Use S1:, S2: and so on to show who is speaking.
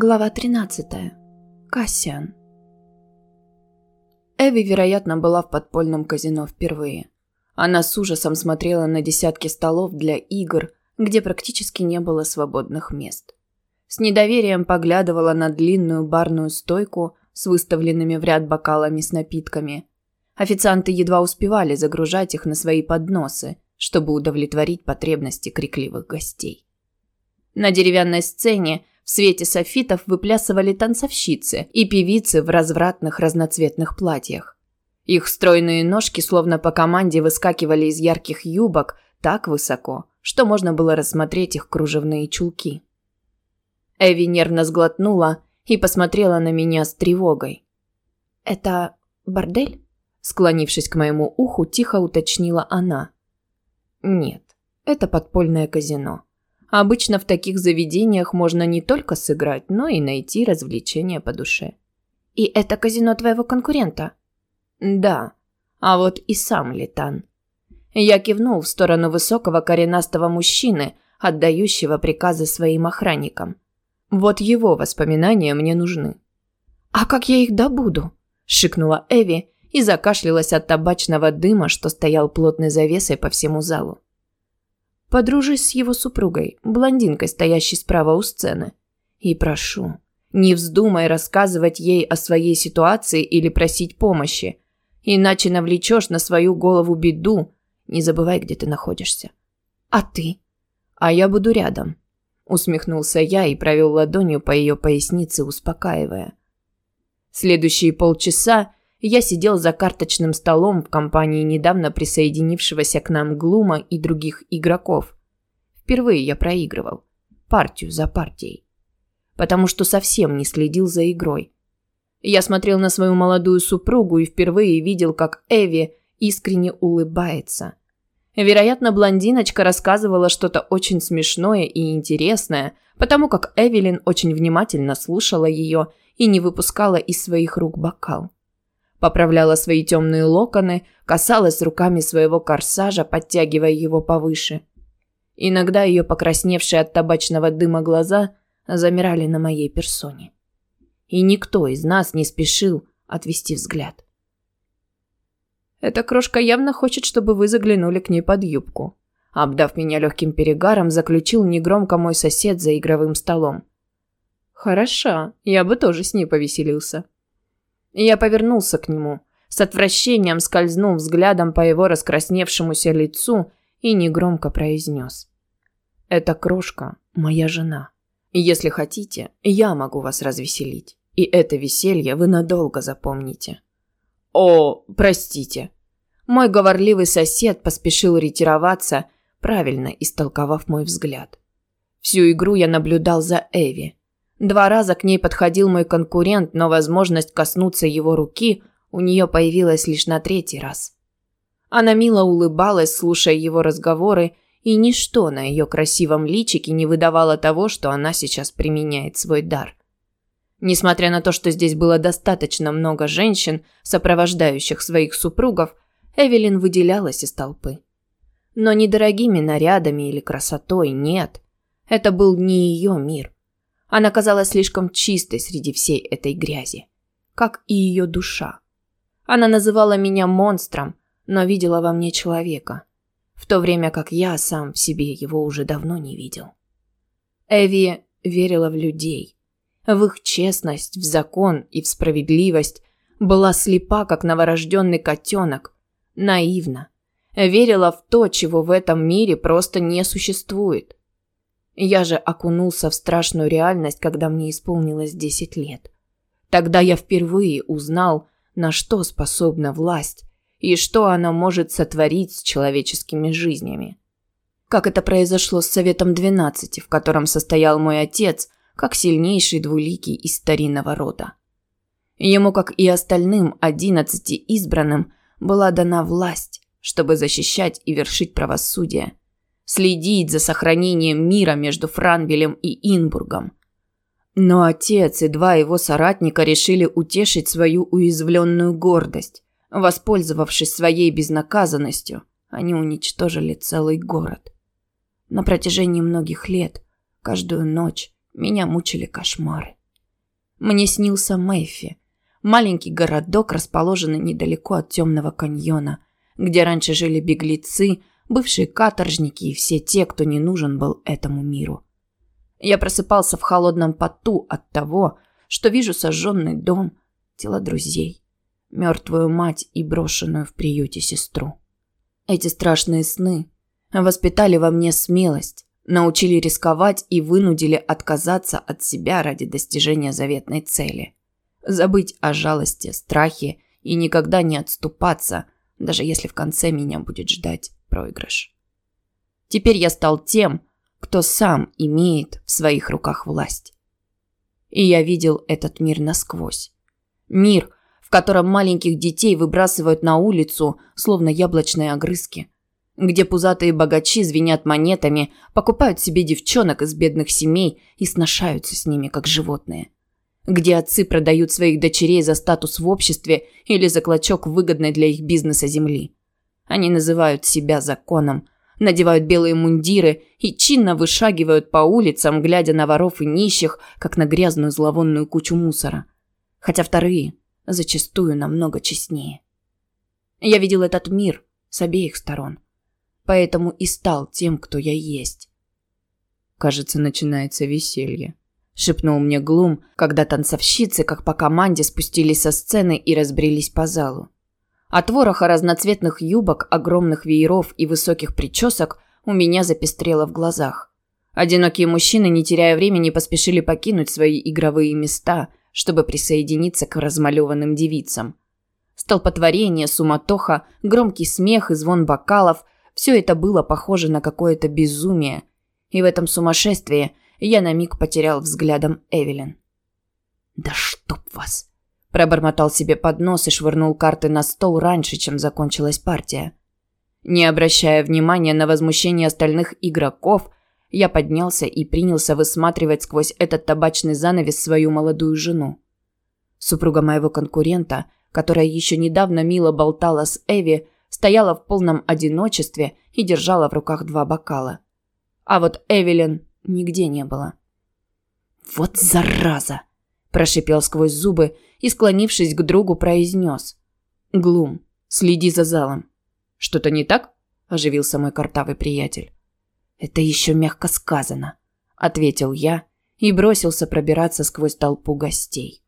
S1: Глава 13. Кассиан. Эви, вероятно, была в подпольном казино впервые. Она с ужасом смотрела на десятки столов для игр, где практически не было свободных мест. С недоверием поглядывала на длинную барную стойку с выставленными в ряд бокалами с напитками. Официанты едва успевали загружать их на свои подносы, чтобы удовлетворить потребности крикливых гостей. На деревянной сцене в свете софитов выплясывали танцовщицы и певицы в развратных разноцветных платьях. Их стройные ножки словно по команде выскакивали из ярких юбок так высоко, что можно было рассмотреть их кружевные чулки. Эви нервно сглотнула и посмотрела на меня с тревогой. «Это бордель?» Склонившись к моему уху, тихо уточнила она. «Нет, это подпольное казино. Обычно в таких заведениях можно не только сыграть, но и найти развлечения по душе. И это казино твоего конкурента? Да. А вот и сам Летан. Я кивнул в сторону высокого коренастого мужчины, отдающего приказы своим охранникам. Вот его воспоминания мне нужны. А как я их добуду? шикнула Эви и закашлялась от табачного дыма, что стоял плотной завесой по всему залу. Подружись с его супругой, блондинкой, стоящей справа у сцены. И прошу, не вздумай рассказывать ей о своей ситуации или просить помощи, иначе навлечешь на свою голову беду. Не забывай, где ты находишься. А ты? А я буду рядом. Усмехнулся я и провел ладонью по ее пояснице, успокаивая. Следующие полчаса я сидел за карточным столом в компании недавно присоединившегося к нам Глума и других игроков. Впервые я проигрывал. Партию за партией. Потому что совсем не следил за игрой. Я смотрел на свою молодую супругу и впервые видел, как Эви искренне улыбается. Вероятно, блондиночка рассказывала что-то очень смешное и интересное, потому как Эвелин очень внимательно слушала ее и не выпускала из своих рук бокал поправляла свои темные локоны, касалась руками своего корсажа, подтягивая его повыше. Иногда ее покрасневшие от табачного дыма глаза замирали на моей персоне. И никто из нас не спешил отвести взгляд. Эта крошка явно хочет, чтобы вы заглянули к ней под юбку. Обдав меня легким перегаром, заключил негромко мой сосед за игровым столом. Хороша, я бы тоже с ней повеселился. Я повернулся к нему, с отвращением скользнул взглядом по его раскрасневшемуся лицу и негромко произнес. «Эта крошка – моя жена. Если хотите, я могу вас развеселить. И это веселье вы надолго запомните». «О, простите». Мой говорливый сосед поспешил ретироваться, правильно истолковав мой взгляд. Всю игру я наблюдал за Эви. Два раза к ней подходил мой конкурент, но возможность коснуться его руки у нее появилась лишь на третий раз. Она мило улыбалась, слушая его разговоры, и ничто на ее красивом личике не выдавало того, что она сейчас применяет свой дар. Несмотря на то, что здесь было достаточно много женщин, сопровождающих своих супругов, Эвелин выделялась из толпы. Но не дорогими нарядами или красотой, нет. Это был не ее мир. Она казалась слишком чистой среди всей этой грязи, как и ее душа. Она называла меня монстром, но видела во мне человека, в то время как я сам в себе его уже давно не видел. Эви верила в людей, в их честность, в закон и в справедливость, была слепа, как новорожденный котенок, наивна, верила в то, чего в этом мире просто не существует. Я же окунулся в страшную реальность, когда мне исполнилось 10 лет. Тогда я впервые узнал, на что способна власть и что она может сотворить с человеческими жизнями. Как это произошло с Советом 12, в котором состоял мой отец, как сильнейший двуликий из старинного рода. Ему, как и остальным одиннадцати избранным, была дана власть, чтобы защищать и вершить правосудие – следить за сохранением мира между Франвелем и Инбургом. Но отец и два его соратника решили утешить свою уязвленную гордость. Воспользовавшись своей безнаказанностью, они уничтожили целый город. На протяжении многих лет, каждую ночь, меня мучили кошмары. Мне снился Мэйфи. Маленький городок, расположенный недалеко от темного каньона, где раньше жили беглецы, бывшие каторжники и все те, кто не нужен был этому миру. Я просыпался в холодном поту от того, что вижу сожженный дом, тела друзей, мертвую мать и брошенную в приюте сестру. Эти страшные сны воспитали во мне смелость, научили рисковать и вынудили отказаться от себя ради достижения заветной цели. Забыть о жалости, страхе и никогда не отступаться, даже если в конце меня будет ждать проигрыш. Теперь я стал тем, кто сам имеет в своих руках власть. И я видел этот мир насквозь. Мир, в котором маленьких детей выбрасывают на улицу, словно яблочные огрызки. Где пузатые богачи звенят монетами, покупают себе девчонок из бедных семей и сношаются с ними, как животные. Где отцы продают своих дочерей за статус в обществе или за клочок выгодной для их бизнеса земли. Они называют себя законом, надевают белые мундиры и чинно вышагивают по улицам, глядя на воров и нищих, как на грязную зловонную кучу мусора. Хотя вторые зачастую намного честнее. Я видел этот мир с обеих сторон. Поэтому и стал тем, кто я есть.
S2: Кажется, начинается веселье. Шепнул мне Глум, когда танцовщицы, как по команде, спустились со сцены и разбрелись по залу. От вороха разноцветных юбок, огромных вееров и высоких причесок у меня запестрело в глазах. Одинокие мужчины, не теряя времени, поспешили покинуть свои игровые места, чтобы присоединиться к размалеванным девицам. Столпотворение, суматоха, громкий смех и звон бокалов – все это было похоже на какое-то безумие. И в этом сумасшествии я на миг потерял взглядом Эвелин. «Да чтоб вас!» Пробормотал себе под нос и швырнул карты на стол раньше, чем закончилась партия. Не обращая внимания на возмущение остальных игроков, я поднялся и принялся высматривать сквозь этот табачный занавес свою молодую жену. Супруга моего конкурента, которая еще недавно мило болтала с Эви, стояла в полном одиночестве и держала в руках два бокала. А вот Эвелин нигде не было. «Вот зараза!» – прошипел сквозь зубы и, склонившись к другу, произнес. «Глум, следи за залом». «Что-то не так?» – оживился мой картавый приятель. «Это еще мягко сказано», – ответил я и бросился пробираться сквозь толпу гостей.